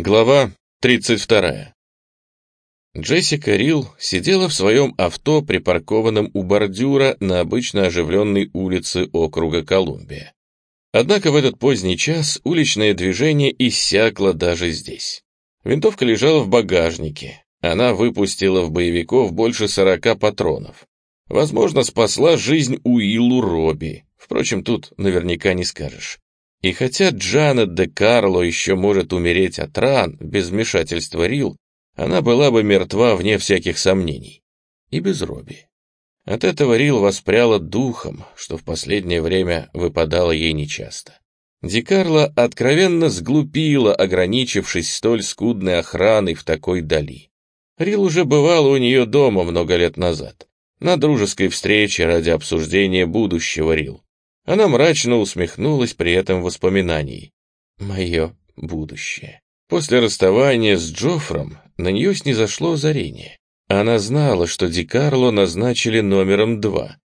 Глава 32. Джессика Рил сидела в своем авто, припаркованном у бордюра на обычно оживленной улице округа Колумбия. Однако в этот поздний час уличное движение иссякло даже здесь. Винтовка лежала в багажнике. Она выпустила в боевиков больше сорока патронов. Возможно, спасла жизнь Уиллу Робби. Впрочем, тут наверняка не скажешь. И хотя Джанет де Карло еще может умереть от ран без вмешательства Рил, она была бы мертва вне всяких сомнений. И без Робби. От этого Рил воспряла духом, что в последнее время выпадало ей нечасто. Ди Карло откровенно сглупила, ограничившись столь скудной охраной в такой дали. Рил уже бывала у нее дома много лет назад, на дружеской встрече ради обсуждения будущего Рил. Она мрачно усмехнулась при этом воспоминании. «Мое будущее». После расставания с Джоффром на нее снизошло озарение. Она знала, что Ди Карло назначили номером два.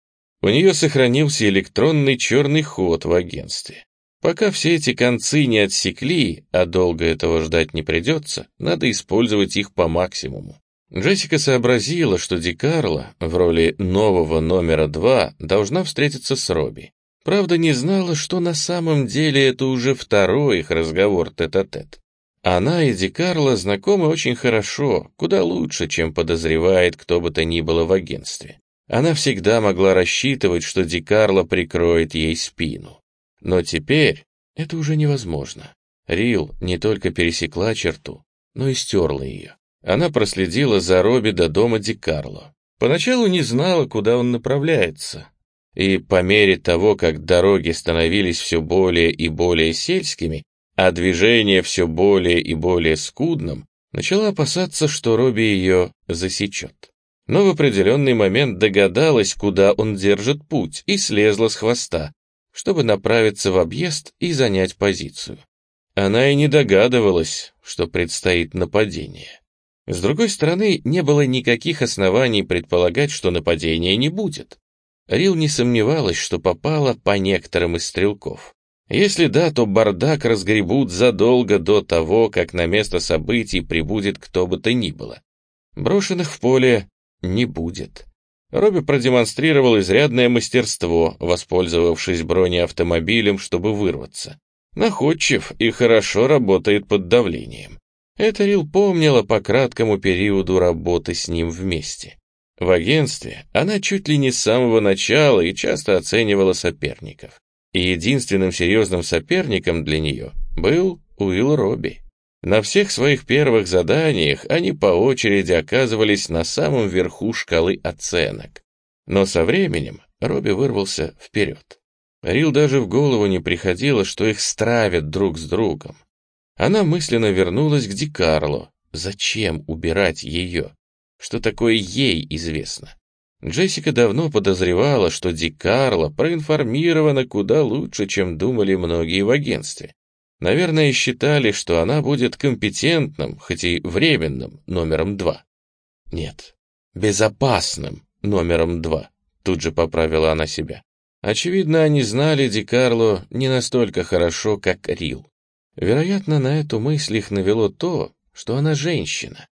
У нее сохранился электронный черный ход в агентстве. Пока все эти концы не отсекли, а долго этого ждать не придется, надо использовать их по максимуму. Джессика сообразила, что Ди Карло в роли нового номера два должна встретиться с Робби. Правда, не знала, что на самом деле это уже второй их разговор тет-а-тет. -тет. Она и Ди Карло знакомы очень хорошо, куда лучше, чем подозревает кто бы то ни было в агентстве. Она всегда могла рассчитывать, что Ди Карло прикроет ей спину. Но теперь это уже невозможно. Рил не только пересекла черту, но и стерла ее. Она проследила за Робби до дома Ди Карло. Поначалу не знала, куда он направляется, и по мере того, как дороги становились все более и более сельскими, а движение все более и более скудным, начала опасаться, что Робби ее засечет. Но в определенный момент догадалась, куда он держит путь, и слезла с хвоста, чтобы направиться в объезд и занять позицию. Она и не догадывалась, что предстоит нападение. С другой стороны, не было никаких оснований предполагать, что нападения не будет. Рил не сомневалась, что попала по некоторым из стрелков. Если да, то бардак разгребут задолго до того, как на место событий прибудет кто бы то ни было. Брошенных в поле не будет. Робби продемонстрировал изрядное мастерство, воспользовавшись бронеавтомобилем, чтобы вырваться. Находчив и хорошо работает под давлением. Это Рил помнила по краткому периоду работы с ним вместе. В агентстве она чуть ли не с самого начала и часто оценивала соперников. И единственным серьезным соперником для нее был Уилл Робби. На всех своих первых заданиях они по очереди оказывались на самом верху шкалы оценок. Но со временем Робби вырвался вперед. Рил даже в голову не приходило, что их стравят друг с другом. Она мысленно вернулась к Ди Карло. Зачем убирать ее? Что такое ей известно. Джессика давно подозревала, что Ди Карло проинформирована куда лучше, чем думали многие в агентстве. Наверное, считали, что она будет компетентным, хоть и временным, номером два. Нет, безопасным номером два, тут же поправила она себя. Очевидно, они знали Ди Карло не настолько хорошо, как Рил. Вероятно, на эту мысль их навело то, что она женщина.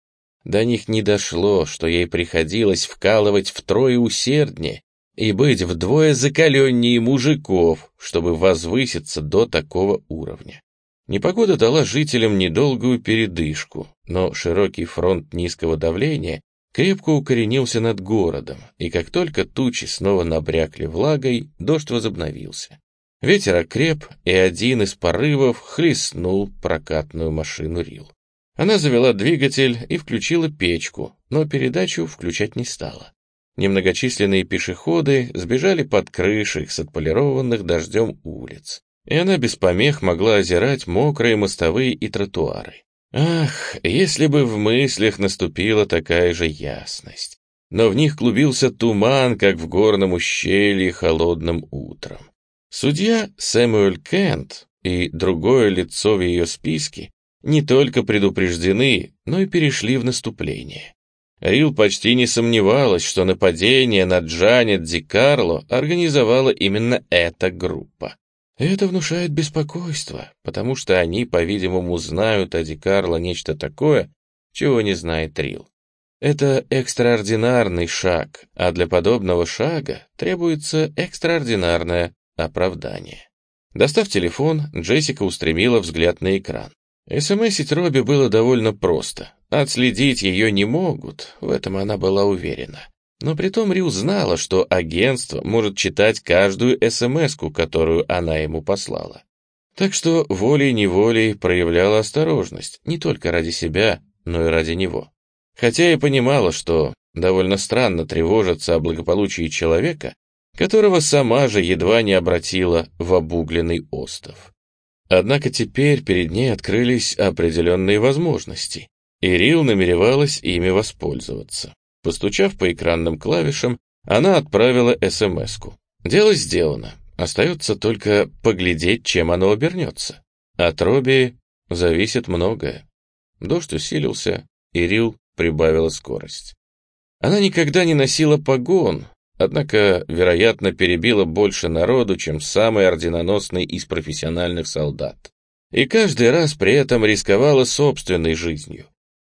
До них не дошло, что ей приходилось вкалывать втрое усерднее и быть вдвое закаленнее мужиков, чтобы возвыситься до такого уровня. Непогода дала жителям недолгую передышку, но широкий фронт низкого давления крепко укоренился над городом, и как только тучи снова набрякли влагой, дождь возобновился. Ветер окреп, и один из порывов хлестнул прокатную машину Рил. Она завела двигатель и включила печку, но передачу включать не стала. Немногочисленные пешеходы сбежали под крыши с отполированных дождем улиц, и она без помех могла озирать мокрые мостовые и тротуары. Ах, если бы в мыслях наступила такая же ясность. Но в них клубился туман, как в горном ущелье холодным утром. Судья Сэмюэль Кент и другое лицо в ее списке не только предупреждены, но и перешли в наступление. Рил почти не сомневалась, что нападение на Джанет Ди Карло организовала именно эта группа. Это внушает беспокойство, потому что они, по-видимому, знают о Ди Карло нечто такое, чего не знает Рил. Это экстраординарный шаг, а для подобного шага требуется экстраординарное оправдание. Достав телефон, Джессика устремила взгляд на экран. СМСить Робби было довольно просто. Отследить ее не могут, в этом она была уверена. Но притом Рил знала, что агентство может читать каждую смс которую она ему послала. Так что волей-неволей проявляла осторожность, не только ради себя, но и ради него. Хотя и понимала, что довольно странно тревожиться о благополучии человека, которого сама же едва не обратила в обугленный остов. Однако теперь перед ней открылись определенные возможности, и Рил намеревалась ими воспользоваться. Постучав по экранным клавишам, она отправила СМС-ку. Дело сделано, остается только поглядеть, чем оно обернется. От Робби зависит многое. Дождь усилился, и Рил прибавила скорость. Она никогда не носила погон, однако, вероятно, перебила больше народу, чем самый орденоносный из профессиональных солдат. И каждый раз при этом рисковала собственной жизнью.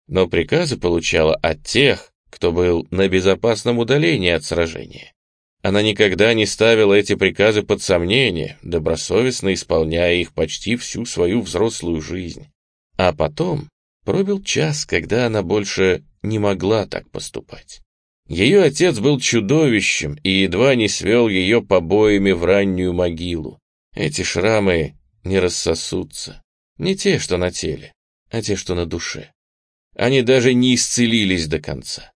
Но приказы получала от тех, кто был на безопасном удалении от сражения. Она никогда не ставила эти приказы под сомнение, добросовестно исполняя их почти всю свою взрослую жизнь. А потом пробил час, когда она больше не могла так поступать. Ее отец был чудовищем и едва не свел ее побоями в раннюю могилу. Эти шрамы не рассосутся. Не те, что на теле, а те, что на душе. Они даже не исцелились до конца.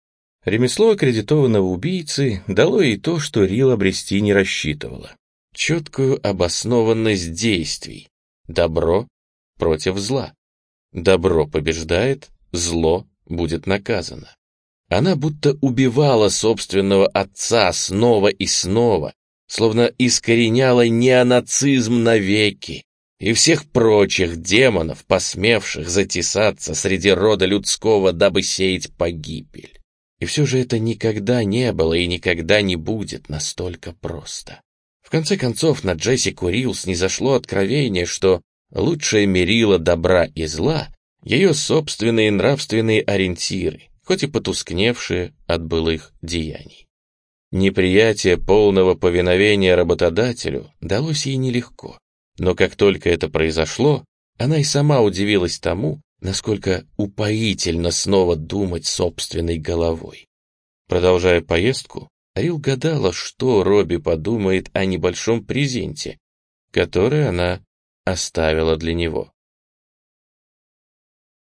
Ремесло аккредитованного убийцы дало ей то, что Рил обрести не рассчитывала. Четкую обоснованность действий. Добро против зла. Добро побеждает, зло будет наказано. Она будто убивала собственного отца снова и снова, словно искореняла неонацизм навеки и всех прочих демонов, посмевших затесаться среди рода людского, дабы сеять погибель. И все же это никогда не было и никогда не будет настолько просто. В конце концов, на Курилс не зашло откровение, что лучшее мерило добра и зла — ее собственные нравственные ориентиры, хоть и потускневшие от былых деяний. Неприятие полного повиновения работодателю далось ей нелегко, но как только это произошло, она и сама удивилась тому, насколько упоительно снова думать собственной головой. Продолжая поездку, Рил гадала, что Робби подумает о небольшом презенте, который она оставила для него.